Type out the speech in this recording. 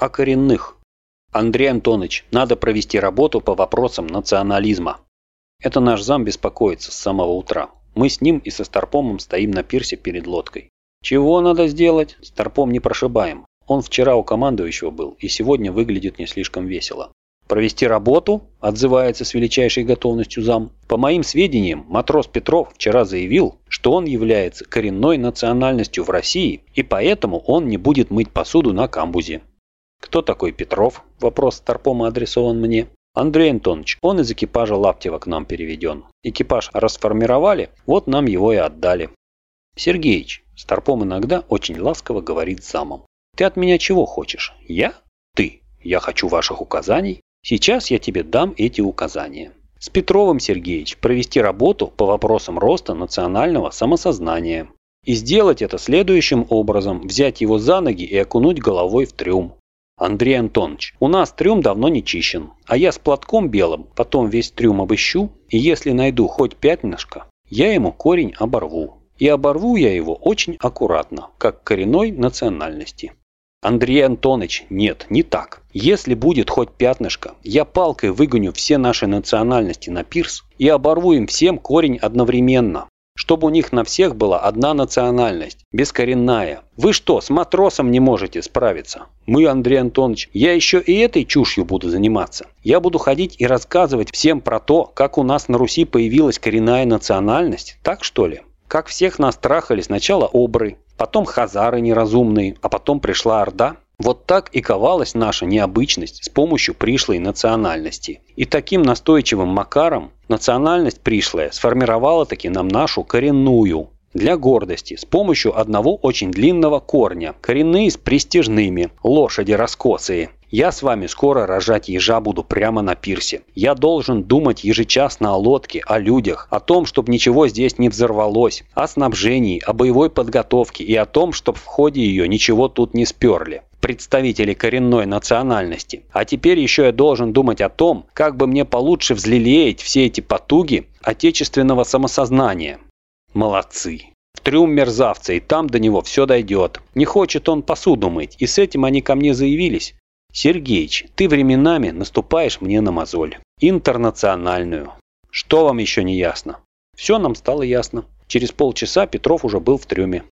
о коренных. Андрей Антонович, надо провести работу по вопросам национализма. Это наш зам беспокоится с самого утра. Мы с ним и со Старпомом стоим на пирсе перед лодкой. Чего надо сделать? Старпом не прошибаем. Он вчера у командующего был и сегодня выглядит не слишком весело. Провести работу, отзывается с величайшей готовностью зам. По моим сведениям, матрос Петров вчера заявил, что он является коренной национальностью в России, и поэтому он не будет мыть посуду на камбузе. Кто такой Петров? Вопрос Старпома адресован мне. Андрей Антонович, он из экипажа Лаптева к нам переведен. Экипаж расформировали, вот нам его и отдали. Сергеич, Старпом иногда очень ласково говорит замом. Ты от меня чего хочешь? Я? Ты. Я хочу ваших указаний. Сейчас я тебе дам эти указания. С Петровым Сергеевич провести работу по вопросам роста национального самосознания. И сделать это следующим образом. Взять его за ноги и окунуть головой в трюм. Андрей Антонович, у нас трюм давно не чищен, а я с платком белым потом весь трюм обыщу, и если найду хоть пятнышко, я ему корень оборву. И оборву я его очень аккуратно, как коренной национальности. Андрей Антонович, нет, не так. Если будет хоть пятнышко, я палкой выгоню все наши национальности на пирс и оборву им всем корень одновременно. Чтобы у них на всех была одна национальность, бескоренная. Вы что, с матросом не можете справиться? Мы, Андрей Антонович, я еще и этой чушью буду заниматься. Я буду ходить и рассказывать всем про то, как у нас на Руси появилась коренная национальность. Так что ли? Как всех нас трахали сначала обры, потом хазары неразумные, а потом пришла Орда. Вот так и ковалась наша необычность с помощью пришлой национальности. И таким настойчивым макаром национальность пришлая сформировала таки нам нашу коренную. Для гордости, с помощью одного очень длинного корня. Коренные с престижными, лошади раскосые. Я с вами скоро рожать ежа буду прямо на пирсе. Я должен думать ежечасно о лодке, о людях, о том, чтобы ничего здесь не взорвалось, о снабжении, о боевой подготовке и о том, чтобы в ходе ее ничего тут не сперли представители коренной национальности. А теперь еще я должен думать о том, как бы мне получше взлелеять все эти потуги отечественного самосознания. Молодцы. В трюм мерзавца, и там до него все дойдет. Не хочет он посуду мыть, и с этим они ко мне заявились. Сергеич, ты временами наступаешь мне на мозоль. Интернациональную. Что вам еще не ясно? Все нам стало ясно. Через полчаса Петров уже был в трюме.